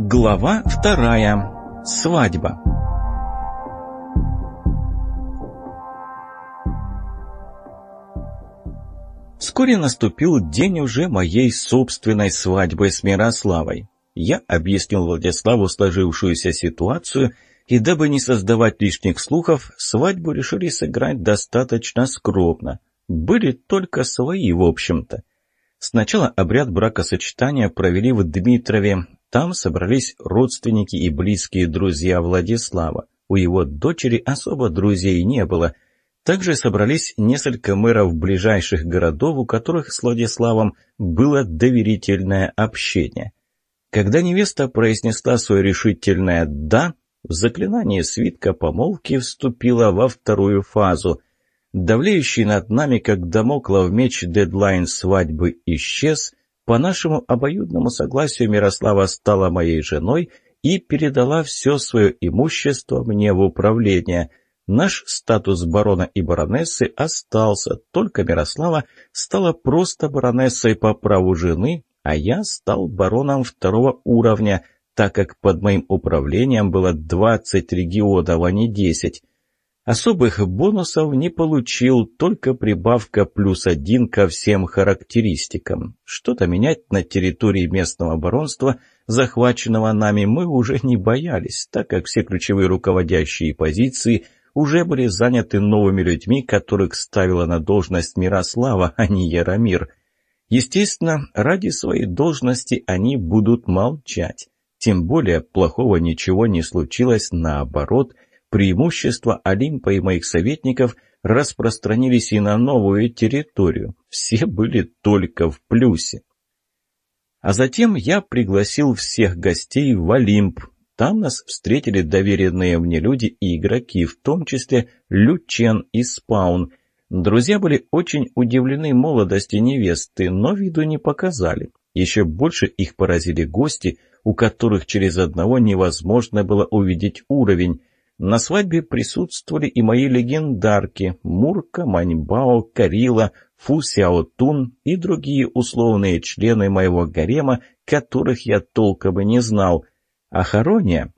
Глава вторая. Свадьба. Вскоре наступил день уже моей собственной свадьбы с Мирославой. Я объяснил Владиславу сложившуюся ситуацию, и дабы не создавать лишних слухов, свадьбу решили сыграть достаточно скромно. Были только свои, в общем-то. Сначала обряд бракосочетания провели в Дмитрове. Там собрались родственники и близкие друзья Владислава. У его дочери особо друзей не было. Также собрались несколько мэров ближайших городов, у которых с Владиславом было доверительное общение. Когда невеста произнесла свое решительное «да», в заклинание свитка помолвки вступила во вторую фазу. Давлеющий над нами, как домоклов меч, дедлайн свадьбы исчез. По нашему обоюдному согласию Мирослава стала моей женой и передала все свое имущество мне в управление. Наш статус барона и баронессы остался, только Мирослава стала просто баронессой по праву жены, а я стал бароном второго уровня, так как под моим управлением было 20 регионов, а не 10. Особых бонусов не получил, только прибавка плюс один ко всем характеристикам. Что-то менять на территории местного баронства, захваченного нами, мы уже не боялись, так как все ключевые руководящие позиции уже были заняты новыми людьми, которых ставила на должность Мирослава, а не Яромир. Естественно, ради своей должности они будут молчать. Тем более плохого ничего не случилось, наоборот – Преимущества Олимпа и моих советников распространились и на новую территорию. Все были только в плюсе. А затем я пригласил всех гостей в Олимп. Там нас встретили доверенные мне люди и игроки, в том числе Лючен и Спаун. Друзья были очень удивлены молодости невесты, но виду не показали. Еще больше их поразили гости, у которых через одного невозможно было увидеть уровень. На свадьбе присутствовали и мои легендарки Мурка, Маньбао, Карила, Фу Сяотун и другие условные члены моего гарема, которых я толком и не знал. А Харония...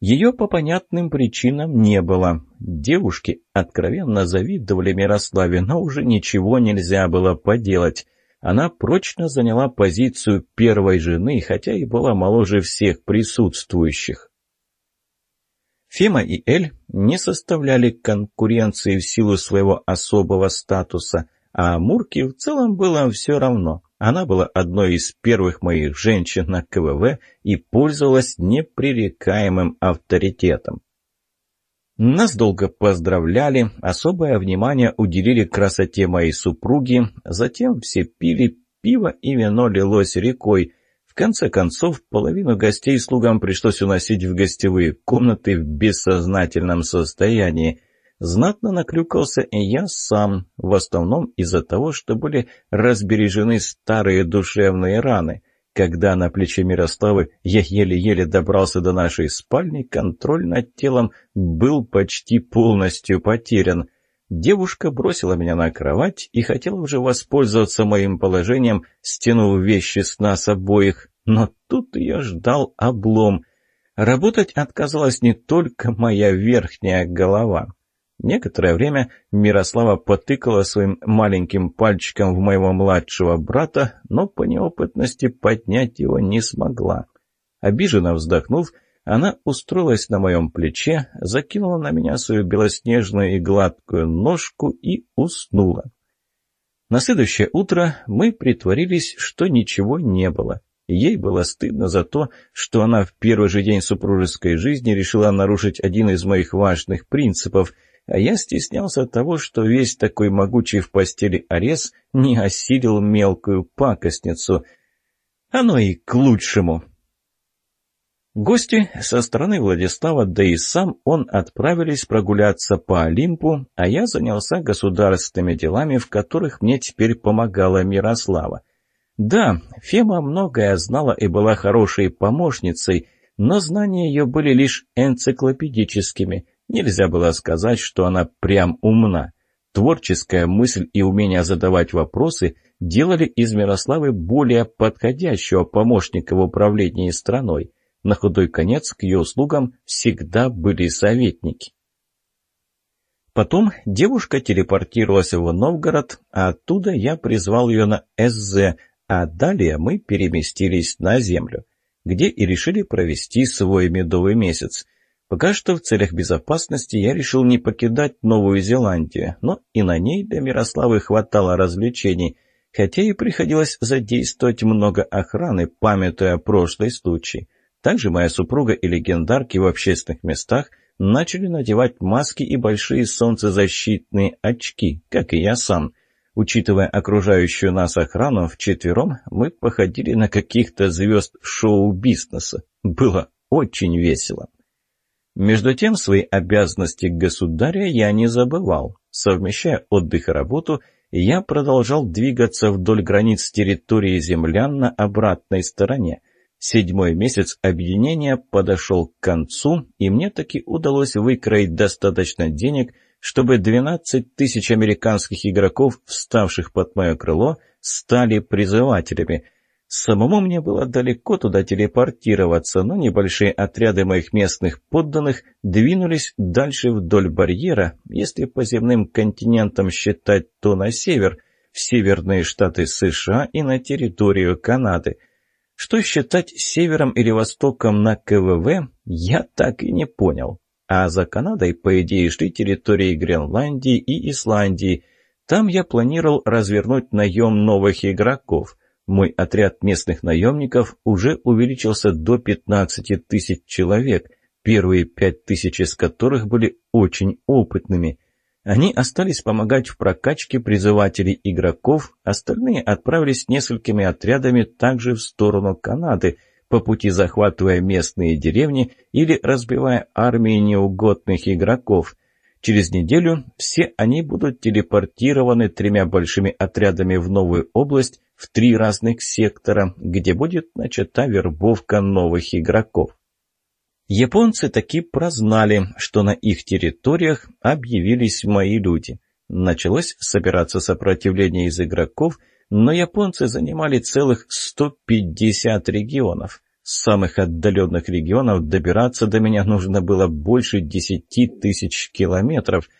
Ее по понятным причинам не было. Девушки откровенно завидовали Мирославе, но уже ничего нельзя было поделать. Она прочно заняла позицию первой жены, хотя и была моложе всех присутствующих. Фема и Эль не составляли конкуренции в силу своего особого статуса, а Мурке в целом было все равно. Она была одной из первых моих женщин на КВВ и пользовалась непререкаемым авторитетом. Нас долго поздравляли, особое внимание уделили красоте моей супруги, затем все пили пиво и вино лилось рекой – конце концов, половину гостей слугам пришлось уносить в гостевые комнаты в бессознательном состоянии. Знатно наклюкался и я сам, в основном из-за того, что были разбережены старые душевные раны. Когда на плече Мирославы я еле-еле добрался до нашей спальни, контроль над телом был почти полностью потерян. Девушка бросила меня на кровать и хотела уже воспользоваться моим положением, стянув вещи с нас обоих. Но тут ее ждал облом. Работать отказалась не только моя верхняя голова. Некоторое время Мирослава потыкала своим маленьким пальчиком в моего младшего брата, но по неопытности поднять его не смогла. Обиженно вздохнув, она устроилась на моем плече, закинула на меня свою белоснежную и гладкую ножку и уснула. На следующее утро мы притворились, что ничего не было. Ей было стыдно за то, что она в первый же день супружеской жизни решила нарушить один из моих важных принципов, а я стеснялся того, что весь такой могучий в постели Арес не осилил мелкую пакостницу. Оно и к лучшему. Гости со стороны Владислава, да и сам он отправились прогуляться по Олимпу, а я занялся государственными делами, в которых мне теперь помогала Мирослава. Да, Фема многое знала и была хорошей помощницей, но знания ее были лишь энциклопедическими. Нельзя было сказать, что она прям умна. Творческая мысль и умение задавать вопросы делали из Мирославы более подходящего помощника в управлении страной. На худой конец к ее услугам всегда были советники. Потом девушка телепортировалась в Новгород, а оттуда я призвал ее на СЗ, а далее мы переместились на Землю, где и решили провести свой медовый месяц. Пока что в целях безопасности я решил не покидать Новую Зеландию, но и на ней для Мирославы хватало развлечений, хотя и приходилось задействовать много охраны, памятуя прошлый случай. Также моя супруга и легендарки в общественных местах – начали надевать маски и большие солнцезащитные очки, как и я сам. Учитывая окружающую нас охрану, вчетвером мы походили на каких-то звезд шоу-бизнеса. Было очень весело. Между тем, свои обязанности государя я не забывал. Совмещая отдых и работу, я продолжал двигаться вдоль границ территории землян на обратной стороне – Седьмой месяц объединения подошел к концу, и мне таки удалось выкроить достаточно денег, чтобы 12 тысяч американских игроков, вставших под мое крыло, стали призывателями. Самому мне было далеко туда телепортироваться, но небольшие отряды моих местных подданных двинулись дальше вдоль барьера, если по земным континентам считать, то на север, в северные штаты США и на территорию Канады – что считать севером или востоком на КВВ, я так и не понял. А за Канадой, по идее, шли территории Гренландии и Исландии. Там я планировал развернуть наем новых игроков. Мой отряд местных наемников уже увеличился до 15 тысяч человек, первые 5 тысяч из которых были очень опытными. Они остались помогать в прокачке призывателей игроков, остальные отправились несколькими отрядами также в сторону Канады, по пути захватывая местные деревни или разбивая армии неугодных игроков. Через неделю все они будут телепортированы тремя большими отрядами в новую область в три разных сектора, где будет начата вербовка новых игроков. Японцы таки прознали, что на их территориях объявились мои люди. Началось собираться сопротивление из игроков, но японцы занимали целых 150 регионов. С самых отдаленных регионов добираться до меня нужно было больше 10 тысяч километров.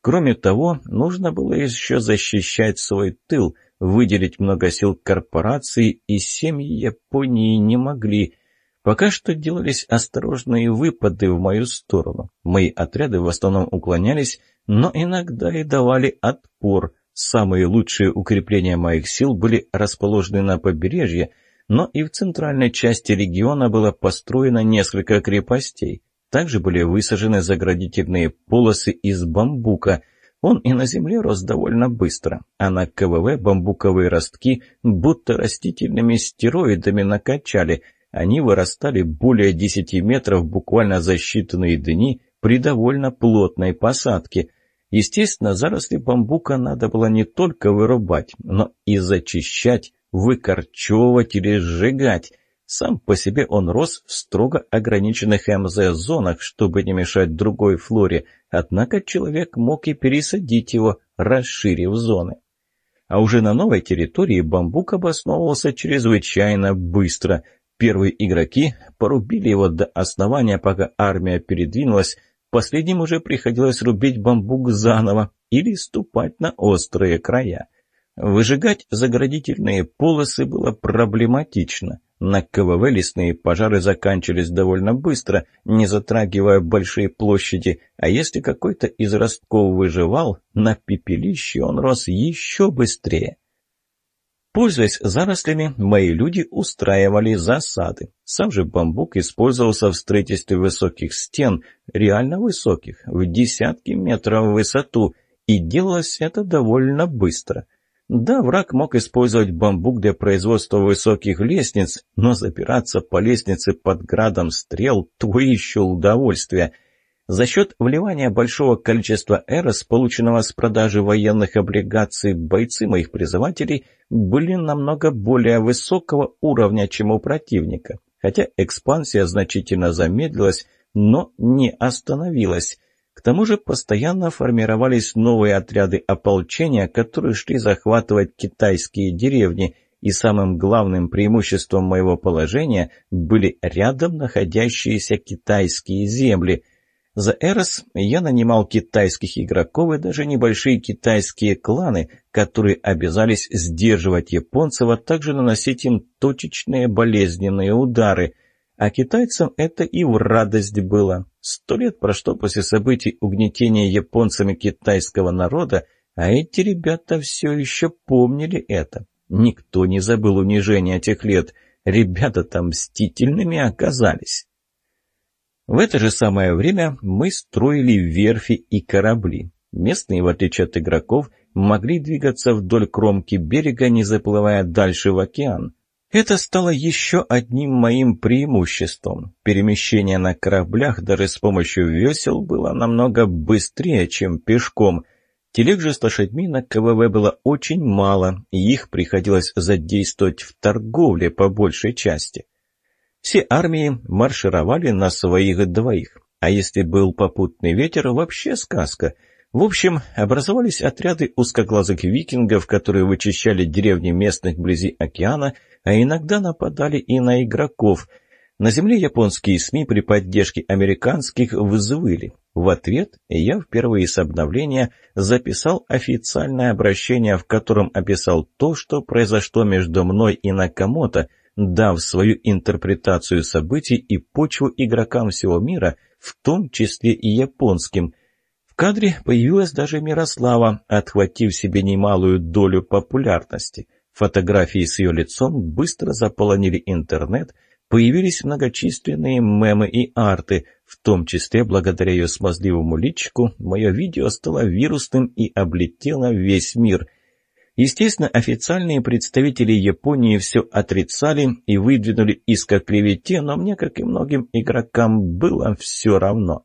Кроме того, нужно было еще защищать свой тыл, выделить много сил корпорации, и семьи Японии не могли – Пока что делались осторожные выпады в мою сторону. Мои отряды в основном уклонялись, но иногда и давали отпор. Самые лучшие укрепления моих сил были расположены на побережье, но и в центральной части региона было построено несколько крепостей. Также были высажены заградительные полосы из бамбука. Он и на земле рос довольно быстро, а на КВВ бамбуковые ростки будто растительными стероидами накачали – они вырастали более 10 метров буквально за считанные дни при довольно плотной посадке. Естественно, заросли бамбука надо было не только вырубать, но и зачищать, выкорчевывать или сжигать. Сам по себе он рос в строго ограниченных МЗ-зонах, чтобы не мешать другой флоре, однако человек мог и пересадить его, расширив зоны. А уже на новой территории бамбук обосновывался чрезвычайно быстро. Первые игроки порубили его до основания, пока армия передвинулась. Последним уже приходилось рубить бамбук заново или ступать на острые края. Выжигать заградительные полосы было проблематично. На КВВ лесные пожары заканчивались довольно быстро, не затрагивая большие площади, а если какой-то из ростков выживал, на пепелище он рос еще быстрее. Пользуясь зарослями, мои люди устраивали засады. Сам же бамбук использовался в строительстве высоких стен, реально высоких, в десятки метров в высоту, и делалось это довольно быстро. Да, враг мог использовать бамбук для производства высоких лестниц, но запираться по лестнице под градом стрел – то еще удовольствие – за счет вливания большого количества эрос, полученного с продажи военных облигаций, бойцы моих призывателей были намного более высокого уровня, чем у противника. Хотя экспансия значительно замедлилась, но не остановилась. К тому же постоянно формировались новые отряды ополчения, которые шли захватывать китайские деревни, и самым главным преимуществом моего положения были рядом находящиеся китайские земли. За Эрос я нанимал китайских игроков и даже небольшие китайские кланы, которые обязались сдерживать японцев, а также наносить им точечные болезненные удары. А китайцам это и в радость было. Сто лет прошло после событий угнетения японцами китайского народа, а эти ребята все еще помнили это. Никто не забыл унижения тех лет. Ребята там мстительными оказались. В это же самое время мы строили верфи и корабли. Местные, в отличие от игроков, могли двигаться вдоль кромки берега, не заплывая дальше в океан. Это стало еще одним моим преимуществом. Перемещение на кораблях даже с помощью весел было намного быстрее, чем пешком – Телег же с лошадьми на КВВ было очень мало, и их приходилось задействовать в торговле по большей части. Все армии маршировали на своих двоих, а если был попутный ветер, вообще сказка. В общем, образовались отряды узкоглазых викингов, которые вычищали деревни местных вблизи океана, а иногда нападали и на игроков – на земле японские СМИ при поддержке американских взвыли. В ответ я впервые с обновления записал официальное обращение, в котором описал то, что произошло между мной и Накамото, дав свою интерпретацию событий и почву игрокам всего мира, в том числе и японским. В кадре появилась даже Мирослава, отхватив себе немалую долю популярности. Фотографии с ее лицом быстро заполонили интернет – Появились многочисленные мемы и арты, в том числе благодаря ее смазливому личику, мое видео стало вирусным и облетело весь мир. Естественно, официальные представители Японии все отрицали и выдвинули иск о клевете, но мне, как и многим игрокам, было все равно.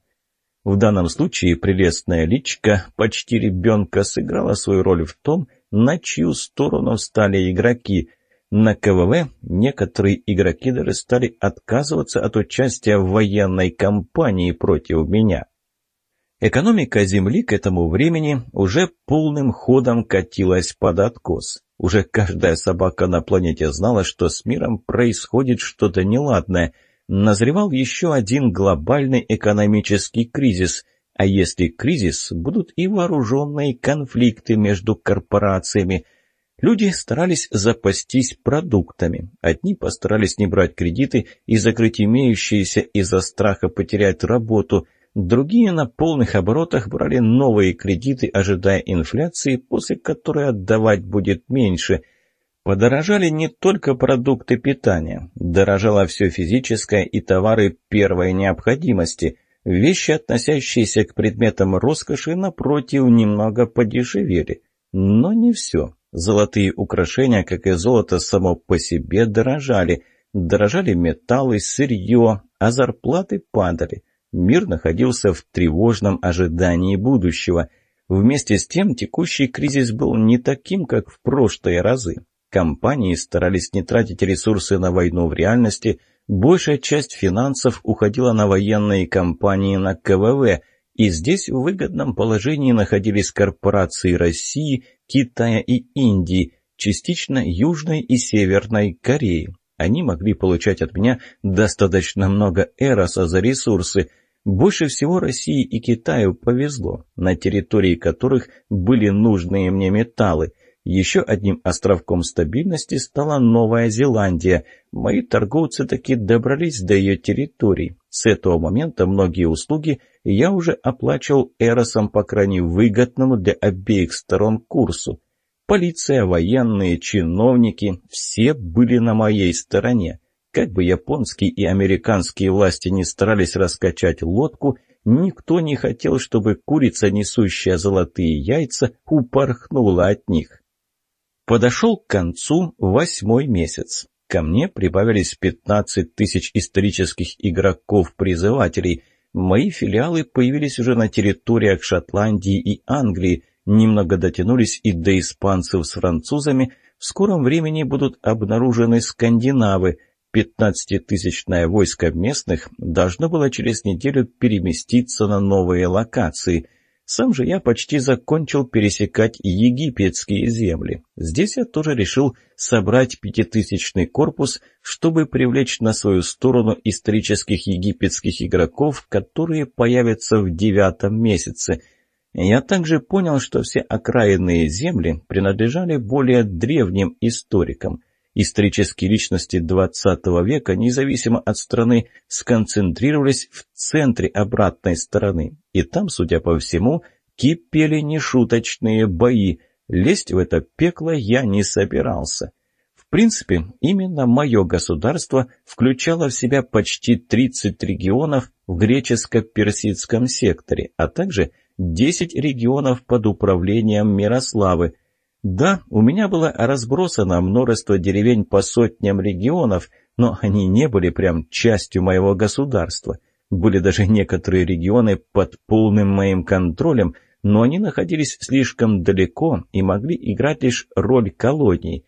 В данном случае прелестная личка почти ребенка сыграла свою роль в том, на чью сторону встали игроки – на КВВ некоторые игроки даже стали отказываться от участия в военной кампании против меня. Экономика Земли к этому времени уже полным ходом катилась под откос. Уже каждая собака на планете знала, что с миром происходит что-то неладное. Назревал еще один глобальный экономический кризис. А если кризис, будут и вооруженные конфликты между корпорациями – Люди старались запастись продуктами. Одни постарались не брать кредиты и закрыть имеющиеся из-за страха потерять работу. Другие на полных оборотах брали новые кредиты, ожидая инфляции, после которой отдавать будет меньше. Подорожали не только продукты питания. Дорожало все физическое и товары первой необходимости. Вещи, относящиеся к предметам роскоши, напротив, немного подешевели. Но не все. Золотые украшения, как и золото само по себе, дорожали. Дорожали металлы, сырье, а зарплаты падали. Мир находился в тревожном ожидании будущего. Вместе с тем текущий кризис был не таким, как в прошлые разы. Компании старались не тратить ресурсы на войну в реальности, большая часть финансов уходила на военные компании на КВВ, и здесь в выгодном положении находились корпорации России, Китая и Индии, частично Южной и Северной Кореи. Они могли получать от меня достаточно много эроса за ресурсы. Больше всего России и Китаю повезло, на территории которых были нужные мне металлы. Еще одним островком стабильности стала Новая Зеландия. Мои торговцы таки добрались до ее территорий. С этого момента многие услуги я уже оплачивал Эросом по крайне выгодному для обеих сторон курсу. Полиция, военные, чиновники – все были на моей стороне. Как бы японские и американские власти не старались раскачать лодку, никто не хотел, чтобы курица, несущая золотые яйца, упорхнула от них. Подошел к концу восьмой месяц. Ко мне прибавились 15 тысяч исторических игроков-призывателей – Мои филиалы появились уже на территориях Шотландии и Англии, немного дотянулись и до испанцев с французами, в скором времени будут обнаружены скандинавы. 15-тысячное войско местных должно было через неделю переместиться на новые локации. Сам же я почти закончил пересекать египетские земли. Здесь я тоже решил собрать пятитысячный корпус, чтобы привлечь на свою сторону исторических египетских игроков, которые появятся в девятом месяце. Я также понял, что все окраинные земли принадлежали более древним историкам – Исторические личности XX века, независимо от страны, сконцентрировались в центре обратной стороны. И там, судя по всему, кипели нешуточные бои. Лезть в это пекло я не собирался. В принципе, именно мое государство включало в себя почти 30 регионов в греческо-персидском секторе, а также 10 регионов под управлением Мирославы – да, у меня было разбросано множество деревень по сотням регионов, но они не были прям частью моего государства. Были даже некоторые регионы под полным моим контролем, но они находились слишком далеко и могли играть лишь роль колоний.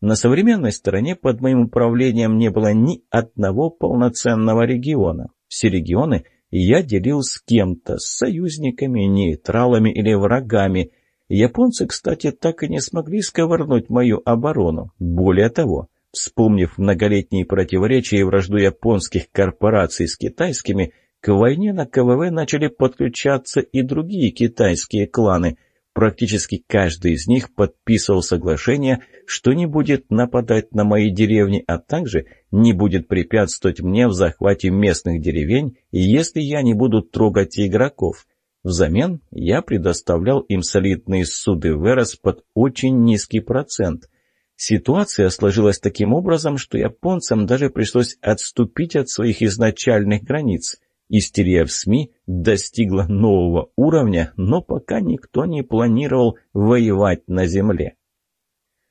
На современной стороне под моим управлением не было ни одного полноценного региона. Все регионы я делил с кем-то, с союзниками, нейтралами или врагами – Японцы, кстати, так и не смогли сковырнуть мою оборону. Более того, вспомнив многолетние противоречия и вражду японских корпораций с китайскими, к войне на КВВ начали подключаться и другие китайские кланы. Практически каждый из них подписывал соглашение, что не будет нападать на мои деревни, а также не будет препятствовать мне в захвате местных деревень, если я не буду трогать игроков. Взамен я предоставлял им солидные суды Верос под очень низкий процент. Ситуация сложилась таким образом, что японцам даже пришлось отступить от своих изначальных границ. Истерия в СМИ достигла нового уровня, но пока никто не планировал воевать на земле.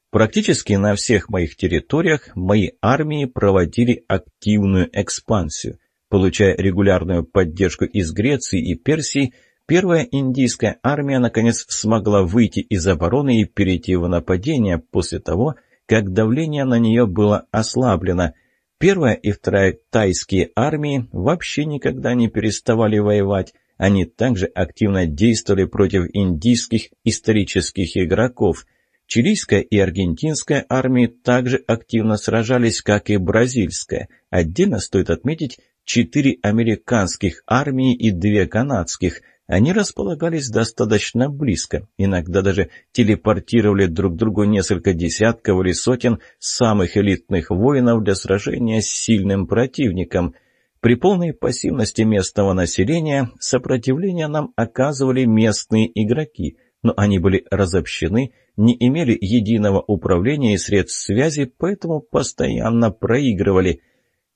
Практически на всех моих территориях мои армии проводили активную экспансию. Получая регулярную поддержку из Греции и Персии, Первая индийская армия наконец смогла выйти из обороны и перейти в нападение после того, как давление на нее было ослаблено. Первая и вторая тайские армии вообще никогда не переставали воевать. Они также активно действовали против индийских исторических игроков. Чилийская и аргентинская армии также активно сражались, как и бразильская. Отдельно стоит отметить четыре американских армии и две канадских – они располагались достаточно близко, иногда даже телепортировали друг другу несколько десятков или сотен самых элитных воинов для сражения с сильным противником. При полной пассивности местного населения сопротивление нам оказывали местные игроки, но они были разобщены, не имели единого управления и средств связи, поэтому постоянно проигрывали.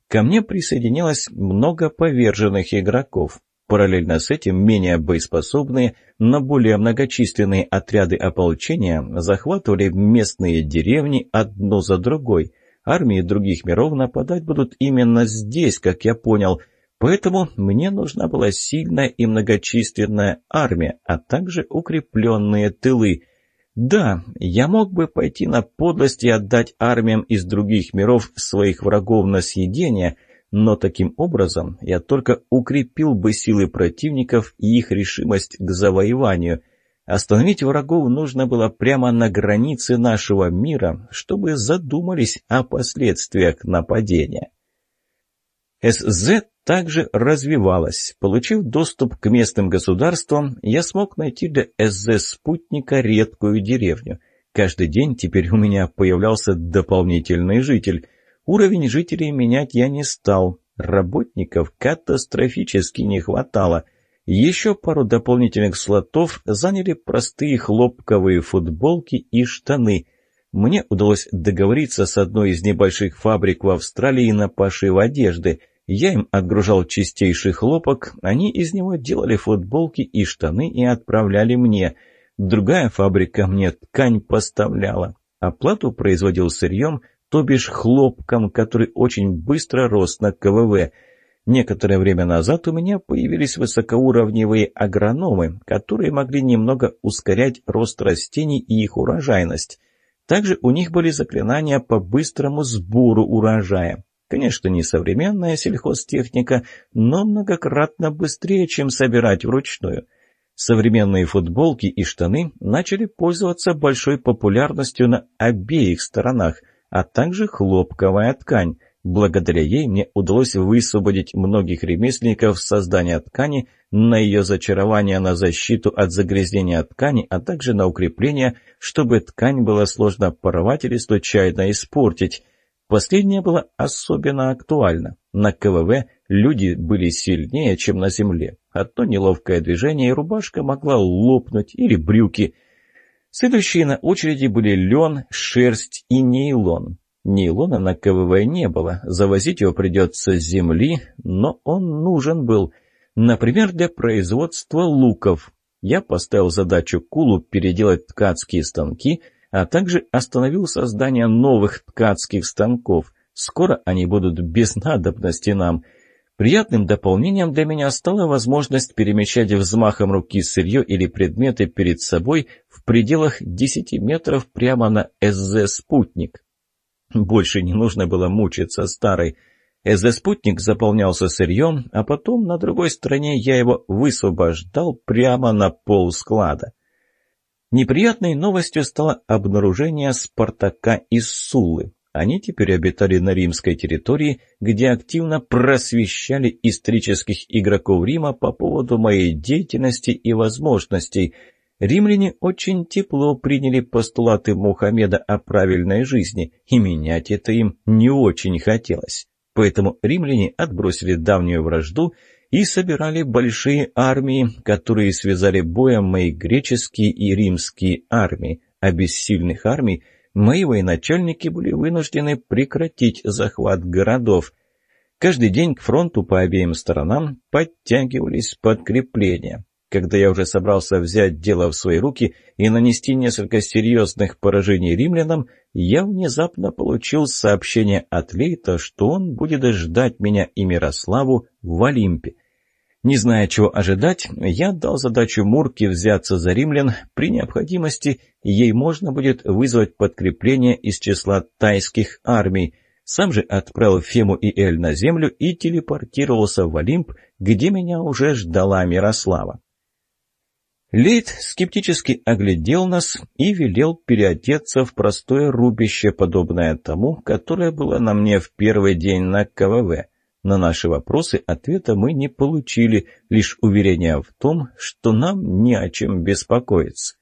Ко мне присоединилось много поверженных игроков. Параллельно с этим менее боеспособные, но более многочисленные отряды ополчения захватывали местные деревни одну за другой. Армии других миров нападать будут именно здесь, как я понял. Поэтому мне нужна была сильная и многочисленная армия, а также укрепленные тылы. Да, я мог бы пойти на подлость и отдать армиям из других миров своих врагов на съедение – но таким образом я только укрепил бы силы противников и их решимость к завоеванию. Остановить врагов нужно было прямо на границе нашего мира, чтобы задумались о последствиях нападения. СЗ также развивалась. Получив доступ к местным государствам, я смог найти для СЗ-спутника редкую деревню. Каждый день теперь у меня появлялся дополнительный житель – Уровень жителей менять я не стал. Работников катастрофически не хватало. Еще пару дополнительных слотов заняли простые хлопковые футболки и штаны. Мне удалось договориться с одной из небольших фабрик в Австралии на пошив одежды. Я им отгружал чистейший хлопок, они из него делали футболки и штаны и отправляли мне. Другая фабрика мне ткань поставляла. Оплату производил сырьем, то бишь хлопком, который очень быстро рос на КВВ. Некоторое время назад у меня появились высокоуровневые агрономы, которые могли немного ускорять рост растений и их урожайность. Также у них были заклинания по быстрому сбору урожая. Конечно, не современная сельхозтехника, но многократно быстрее, чем собирать вручную. Современные футболки и штаны начали пользоваться большой популярностью на обеих сторонах, а также хлопковая ткань. Благодаря ей мне удалось высвободить многих ремесленников с создания ткани, на ее зачарование, на защиту от загрязнения ткани, а также на укрепление, чтобы ткань было сложно порвать или случайно испортить. Последнее было особенно актуально. На КВВ люди были сильнее, чем на земле. Одно неловкое движение, и рубашка могла лопнуть, или брюки. Следующие на очереди были лен, шерсть и нейлон. Нейлона на КВВ не было, завозить его придется с земли, но он нужен был. Например, для производства луков. Я поставил задачу Кулу переделать ткацкие станки – а также остановил создание новых ткацких станков. Скоро они будут без надобности нам. Приятным дополнением для меня стала возможность перемещать взмахом руки сырье или предметы перед собой в пределах 10 метров прямо на СЗ-спутник. Больше не нужно было мучиться старой. СЗ-спутник заполнялся сырьем, а потом на другой стороне я его высвобождал прямо на пол склада. Неприятной новостью стало обнаружение Спартака и Суллы. Они теперь обитали на римской территории, где активно просвещали исторических игроков Рима по поводу моей деятельности и возможностей. Римляне очень тепло приняли постулаты Мухаммеда о правильной жизни, и менять это им не очень хотелось. Поэтому римляне отбросили давнюю вражду и собирали большие армии, которые связали боем мои греческие и римские армии, а без сильных армий мои военачальники были вынуждены прекратить захват городов. Каждый день к фронту по обеим сторонам подтягивались подкрепления. Когда я уже собрался взять дело в свои руки и нанести несколько серьезных поражений римлянам, я внезапно получил сообщение от Лейта, что он будет ждать меня и Мирославу в Олимпе. Не зная, чего ожидать, я дал задачу Мурке взяться за римлян. При необходимости ей можно будет вызвать подкрепление из числа тайских армий. Сам же отправил Фему и Эль на землю и телепортировался в Олимп, где меня уже ждала Мирослава. Лейт скептически оглядел нас и велел переодеться в простое рубище, подобное тому, которое было на мне в первый день на КВВ. На наши вопросы ответа мы не получили, лишь уверение в том, что нам не о чем беспокоиться.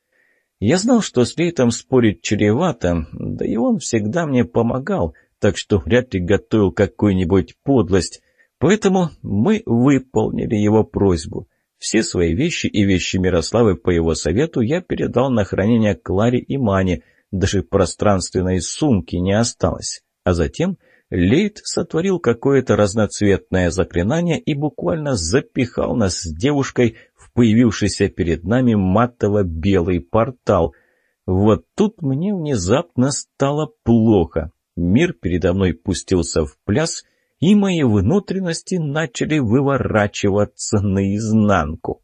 Я знал, что с Лейтом спорить чревато, да и он всегда мне помогал, так что вряд ли готовил какую-нибудь подлость. Поэтому мы выполнили его просьбу. Все свои вещи и вещи Мирославы по его совету я передал на хранение Кларе и Мане, даже пространственной сумки не осталось. А затем Лейт сотворил какое-то разноцветное заклинание и буквально запихал нас с девушкой в появившийся перед нами матово-белый портал. Вот тут мне внезапно стало плохо. Мир передо мной пустился в пляс, и мои внутренности начали выворачиваться наизнанку.